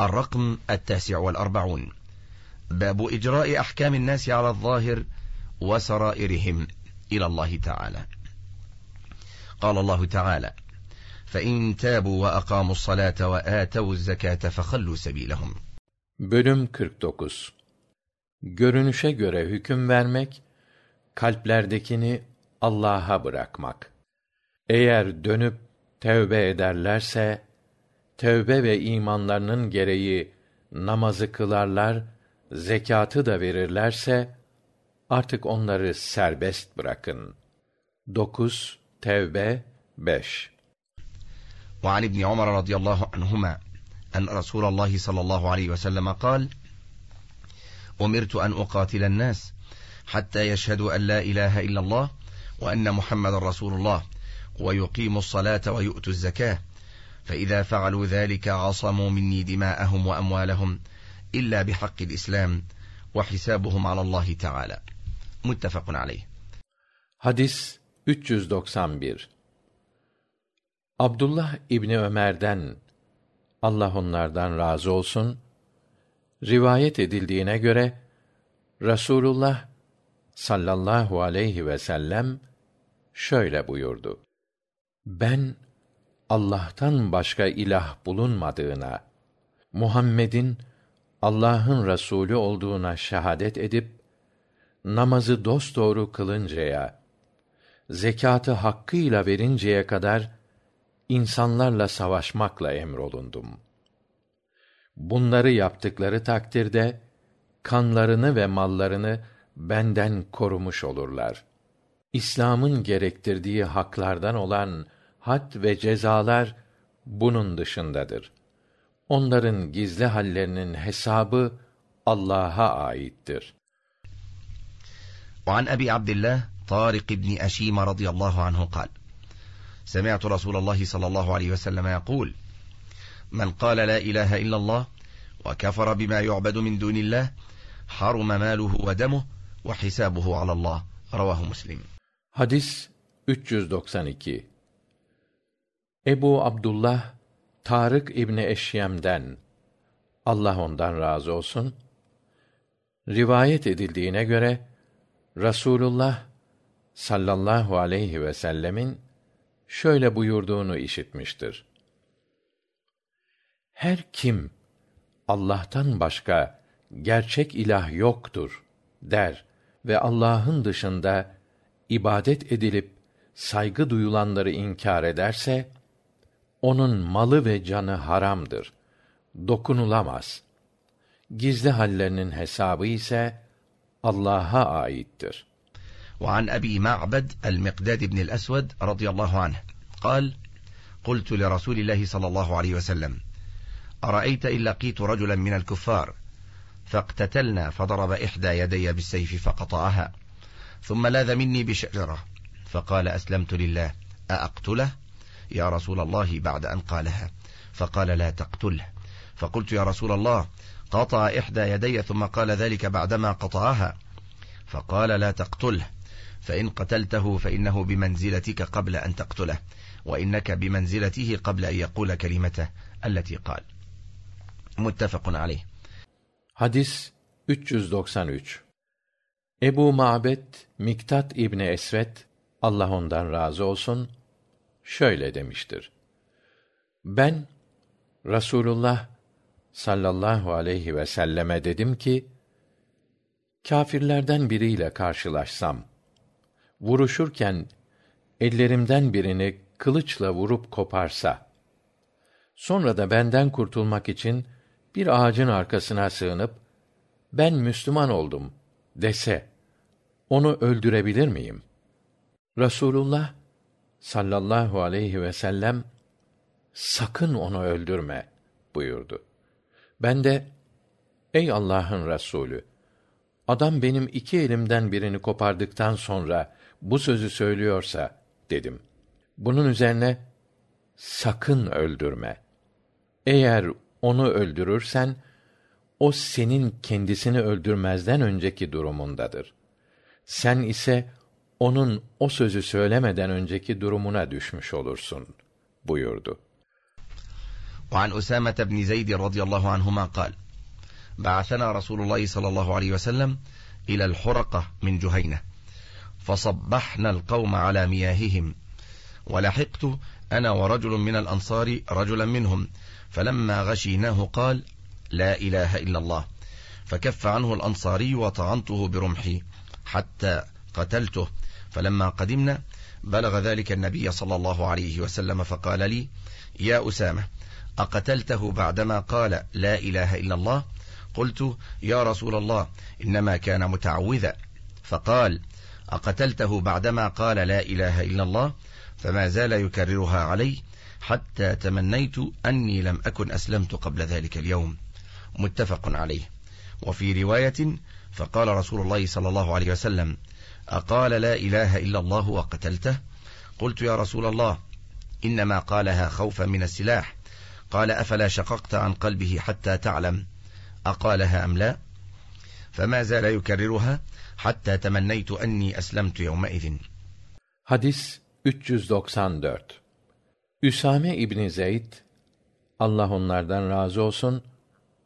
الرقم التاسع والأربعون باب إجراء أحكام الناس على الظاهر وسرائرهم إلى الله تعالى قال الله تعالى فإن تابوا وأقاموا الصلاة وآتوا الزكاة فخلوا سبيلهم Bölüm 49 Görünüşe göre hüküm vermek, kalplerdekini Allah'a bırakmak. Eğer dönüp tevbe ederlerse, tevbe ve imanlarının gereği namazı kılarlar, zekatı da verirlerse, artık onları serbest bırakın. 9 Tevbe 5 وعن ابن عمر رضي الله عنهما أن رسول الله صلى الله عليه وسلم قال أمرت أن أقاتل الناس حتى يشهدوا أن لا إله إلا الله وأن محمد رسول الله ويقيموا الصلاة ويؤتوا الزكاة فإذا فعلوا ذلك عصموا مني دماءهم وأموالهم إلا بحق الإسلام وحسابهم على الله تعالى متفق عليه Hadis 391 Abdullah İbni Ömer'den Allah onlardan razı olsun rivayet edildiğine göre Rasulullah sallallahu aleyhi ve sellem şöyle buyurdu. Ben Allah'tan başka ilah bulunmadığına, Muhammed'in Allah'ın Resulü olduğuna şehadet edip namazı dosdoğru kılıncaya, zekatı hakkıyla verinceye kadar insanlarla savaşmakla emrolundum. Bunları yaptıkları takdirde kanlarını ve mallarını benden korumuş olurlar. İslam'ın gerektirdiği haklardan olan had ve cezalar bunun dışındadır. Onların gizli hallerinin hesabı Allah'a aittir. وعن أبي عبد الله طارق بن أشيم رضي الله عنه قال سمعت رسول الله صلى الله عليه وسلم يقول من قال لا إله إلا الله وكفر بما يعبد من دون الله حرم ماله ودمه وحسابه على الله رواه مسلم Hadis 392 Ebu Abdullah Tarık İbni Eşyem'den Allah ondan razı olsun rivayet edildiğine göre Rasulullah sallallahu aleyhi ve sellemin şöyle buyurduğunu işitmiştir. Her kim Allah'tan başka gerçek ilah yoktur der ve Allah'ın dışında ibadet edilip saygı duyulanları inkar ederse onun malı ve canı haramdır. Dokunulamaz. Gizli hallerinin hesabı ise Allah'a aittir. وعن أبي معبد المقداد بن الأسود رضي الله عنه قال قلت لرسول الله صلى الله عليه وسلم أرأيت إن لقيت رجلا من الكفار فاقتتلنا فضرب إحدى يدي بالسيف فقطعها ثم لاذ مني بشجرة فقال أسلمت لله أأقتله يا رسول الله بعد أن قالها فقال لا تقتله فقلت يا رسول الله قطع إحدى يدي ثم قال ذلك بعدما قطعها فقال لا تقتله فإن قتلته فإنه بمنزلتك قبل أن تقتله وإنك بمنزلته قبل أن يقول كلمته التي قال متفق عليه Hadis 393 Ebu Ma'bed Miktat İbni Esvet Allah ondan razı olsun şöyle demiştir. Ben Rasulullah sallallahu aleyhi ve selleme dedim ki kâfirlerden biriyle karşılaşsam vuruşurken ellerimden birini kılıçla vurup koparsa sonra da benden kurtulmak için bir ağacın arkasına sığınıp ben müslüman oldum dese onu öldürebilir miyim rasulullah sallallahu aleyhi vsellem sakın onu öldürme buyurdu. Ben de ey allah'ın rasulü adam benim iki elimden birini kopardıktan sonra bu sözü söylüyorsa dedim. Bunun üzerine sakın öldürme. Eğer onu öldürürsen o senin kendisini öldürmezden önceki durumundadır. Sen ise onun o sözü söylemeden önceki durumuna düşmüş olursun buyurdu. وعن أسامة بن زيد رضي الله عنهما قال بعثنا رسول الله صلى الله عليه وسلم إلى الحرقة من جهينة فصبحنا القوم على مياههم ولحقت أنا ورجل من الأنصار رجلا منهم فلما غشيناه قال لا إله إلا الله فكف عنه الأنصاري وطعنته برمحي حتى قتلته فلما قدمنا بلغ ذلك النبي صلى الله عليه وسلم فقال لي يا أسامة أقتلته بعدما قال لا إله إلا الله قلت يا رسول الله إنما كان متعوذا فقال أقتلته بعدما قال لا إله إلا الله فما زال يكررها علي حتى تمنيت أني لم أكن أسلمت قبل ذلك اليوم متفق عليه وفي رواية فقال رسول الله صلى الله عليه وسلم أقال لا إله إلا الله وقتلته قلت يا رسول الله إنما قالها خوفا من السلاح قال أفلا شققت عن قلبه حتى تعلم أقالها أم لا فما زال يكررها حتى تمنيت أني أسلمت يومئذ Hadis 394 Üsame İbni Zeyd Allah onlardan razı olsun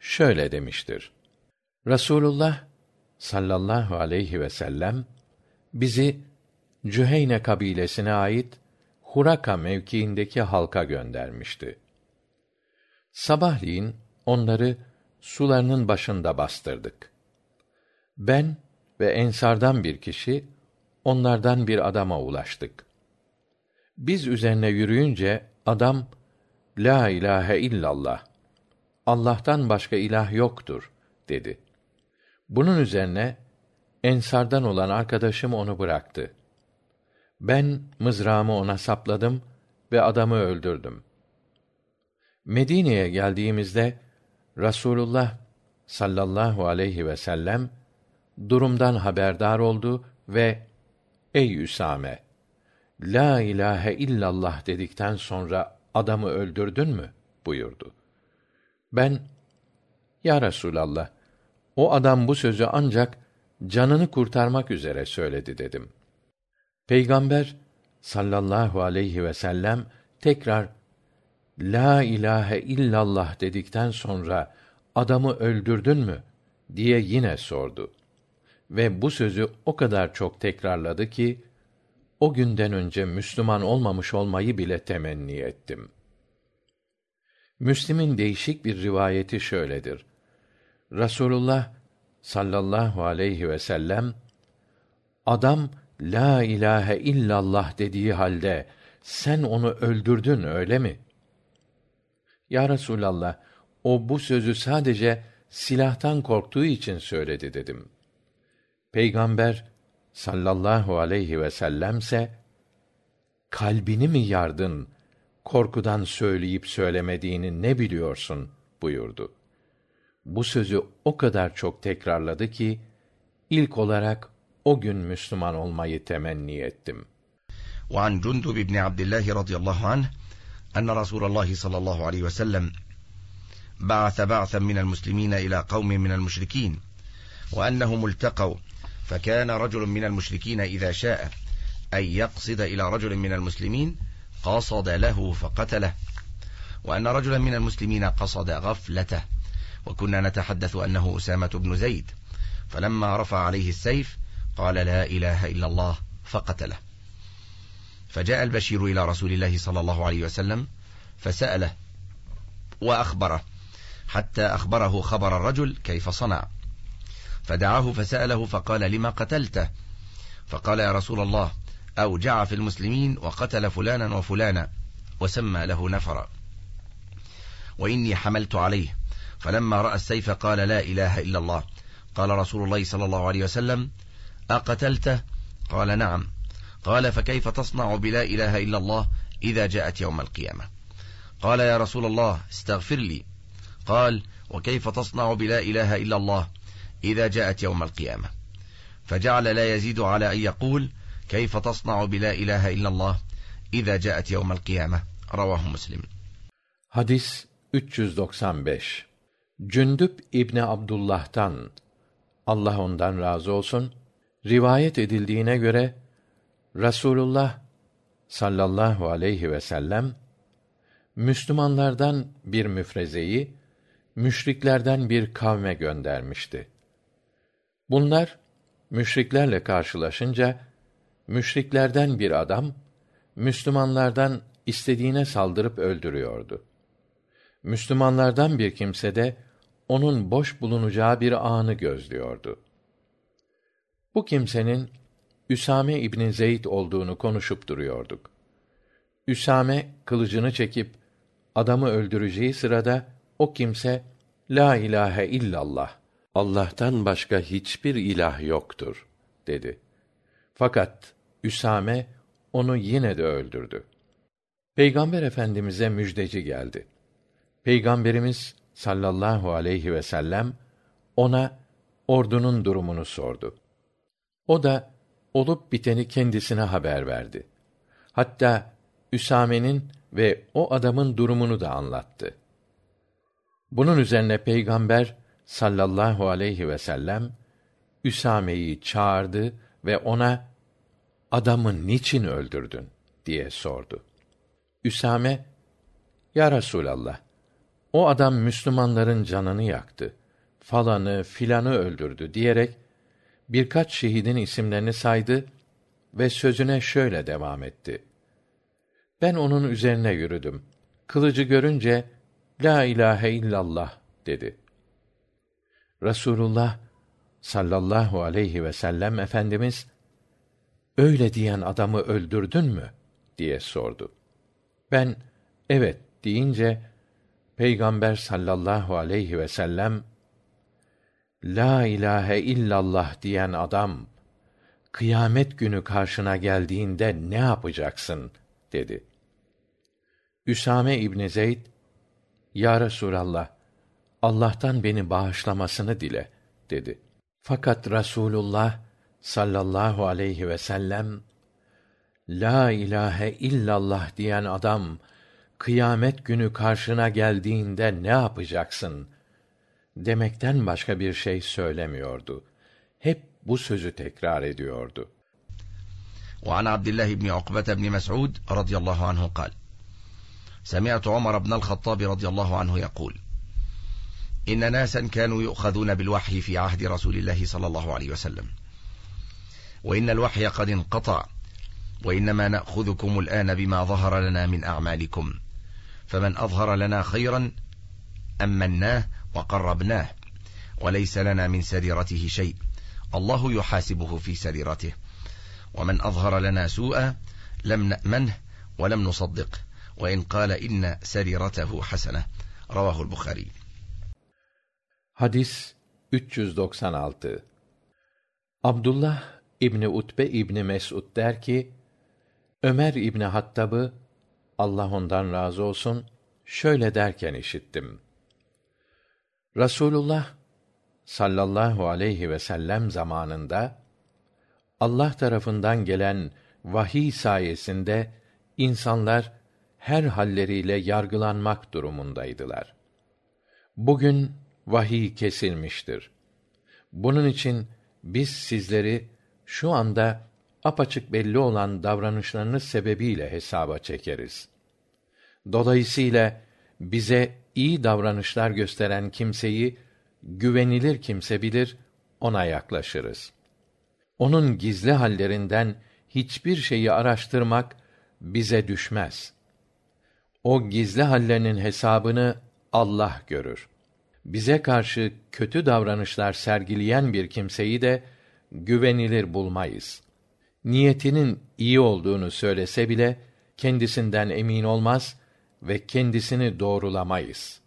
şöyle demiştir. Rasulullah sallallahu aleyhi ve sellem bizi Cüheyne kabilesine ait Huraka mevkiindeki halka göndermişti. Sabahleyin onları sularının başında bastırdık. Ben ve ensardan bir kişi onlardan bir adama ulaştık. Biz üzerine yürüyünce adam la ilahe illallah Allah'tan başka ilah yoktur dedi. Bunun üzerine ensardan olan arkadaşım onu bıraktı. Ben mızrağımı ona sapladım ve adamı öldürdüm. Medine'ye geldiğimizde Rasulullah sallallahu aleyhi ve sellem durumdan haberdar oldu ve ey Üsame la ilahe illallah dedikten sonra adamı öldürdün mü buyurdu. Ben ya Resulallah o adam bu sözü ancak canını kurtarmak üzere söyledi dedim. Peygamber sallallahu aleyhi ve sellem tekrar la ilahe illallah dedikten sonra adamı öldürdün mü? diye yine sordu. Ve bu sözü o kadar çok tekrarladı ki o günden önce müslüman olmamış olmayı bile temenni ettim. Müslim'in değişik bir rivayeti şöyledir. Rasulullah sallallahu aleyhi vsellem adam la ilahe illallah dediği halde sen onu öldürdün öyle mi? Ya resulallah o bu sözü sadece silahtan korktuğu için söyledi dedim. Peygamber sallallahu aleyhi vsellemse kalbini mi yardın korkudan söyleyip söylemediğini ne biliyorsun? buyurdu bu sözü o kadar çok tekrarladı ki ilk olarak o gün müslüman olmayı temenni ettim وعن جندب بن عبد الله رضي الله عنه أن رسول الله صلى الله عليه وسلم بعث بعثا من المسلمين إلى قوم من المشركين وأنهم التقوا فكان رجل من المشركين إذا شاء أن يقصد إلى رجل من المسلمين قصد له فقتله وأن رجلا من المسلمين قصد غفلته وكنا نتحدث أنه أسامة بن زيد فلما رفع عليه السيف قال لا إله إلا الله فقتله فجاء البشير إلى رسول الله صلى الله عليه وسلم فسأله وأخبره حتى أخبره خبر الرجل كيف صنع فدعاه فسأله فقال لما قتلته فقال يا رسول الله أوجع في المسلمين وقتل فلانا وفلانا وسمى له نفرا وإني حملت عليه فلما رأى السيف قال لا إله إلا الله قال رسول الله صلى الله عليه وسلم أقتلته قال نعم قال فكيف تصنع بلا إله إلا الله إذا جاءت يوم القيامة قال يا رسول الله استغفر لي قال وكيف تصنع بلا إله إلا الله إذا جاءت يوم القيامة فجعل لا يزيد على أن يقول كيف تصنع بلا إله إلا الله إذا جاءت يوم القيامة رواه مسلم Hadis 395 Cündüp İbni Abdullah'tan Allah ondan razı olsun rivayet edildiğine göre Rasulullah sallallahu aleyhi ve sellem Müslümanlardan bir müfrezeyi müşriklerden bir kavme göndermişti. Bunlar müşriklerle karşılaşınca müşriklerden bir adam Müslümanlardan istediğine saldırıp öldürüyordu. Müslümanlardan bir kimse de onun boş bulunacağı bir anı gözlüyordu. Bu kimsenin Üsame İbni Zeyd olduğunu konuşup duruyorduk. Üsame kılıcını çekip adamı öldüreceği sırada o kimse la ilahe illallah Allah'tan başka hiçbir ilah yoktur dedi. Fakat Üsame onu yine de öldürdü. Peygamber Efendimize müjdeci geldi. Peygamberimiz sallallahu aleyhi ve sellem ona ordunun durumunu sordu. O da olup biteni kendisine haber verdi. Hatta Üsame'nin ve o adamın durumunu da anlattı. Bunun üzerine Peygamber sallallahu aleyhi ve sellem Üsame'yi çağırdı ve ona adamı niçin öldürdün diye sordu. Üsame Ya Resulallah o adam Müslümanların canını yaktı. Falanı filanı öldürdü diyerek birkaç şehidin isimlerini saydı ve sözüne şöyle devam etti. Ben onun üzerine yürüdüm. Kılıcı görünce la ilahe illallah dedi. Rasulullah sallallahu aleyhi ve sellem efendimiz öyle diyen adamı öldürdün mü diye sordu. Ben evet deyince Peygamber sallallahu aleyhi ve sellem La ilahe illallah diyen adam kıyamet günü karşına geldiğinde ne yapacaksın dedi. Üsame İbni Zeyd Ya Resulallah Allah'tan beni bağışlamasını dile dedi. Fakat Rasulullah sallallahu aleyhi ve sellem La ilahe illallah diyen adam kıyamet günü karşına geldiğinde ne yapacaksın demekten başka bir şey söylemiyordu hep bu sözü tekrar ediyordu وعن عبد الله بن عقبة بن مسعود رضي الله عنه قال سمعت عمر بن الخطاب رضي الله عنه يقول إن ناسا كانوا يؤخذون بالوحي في عهد رسول الله صلى الله عليه وسلم وإن الوحي قد انقطع وإنما نأخذكم الآن بما ظهر لنا من أعمالكم فمن أظهر لنا خيرا أمناه وقربناه وليس لنا من سريرته شيء الله يحاسبه في سريرته ومن أظهر لنا سوءا لم نأمنه ولم نصدقه وإن قال إن سريرته حسنة رواه البخاري Hadis 396 Abdullah İbni Utbe İbni Mes'ud der ki, Ömer İbni Hattab'ı Allah ondan razı olsun şöyle derken işittim. Rasulullah sallallahu aleyhi ve sellem zamanında Allah tarafından gelen vahiy sayesinde insanlar her halleriyle yargılanmak durumundaydılar. Bugün vahiy kesilmiştir. Bunun için biz sizleri şu anda apaçık belli olan davranışlarınız sebebiyle hesaba çekeriz. Dolayısıyla bize iyi davranışlar gösteren kimseyi güvenilir kimse bilir, ona yaklaşırız. Onun gizli hallerinden hiçbir şeyi araştırmak bize düşmez. O gizli hallerinin hesabını Allah görür. Bize karşı kötü davranışlar sergileyen bir kimseyi de güvenilir bulmayız. Niyetinin iyi olduğunu söylese bile kendisinden emin olmaz ve kendisini doğrulamayız.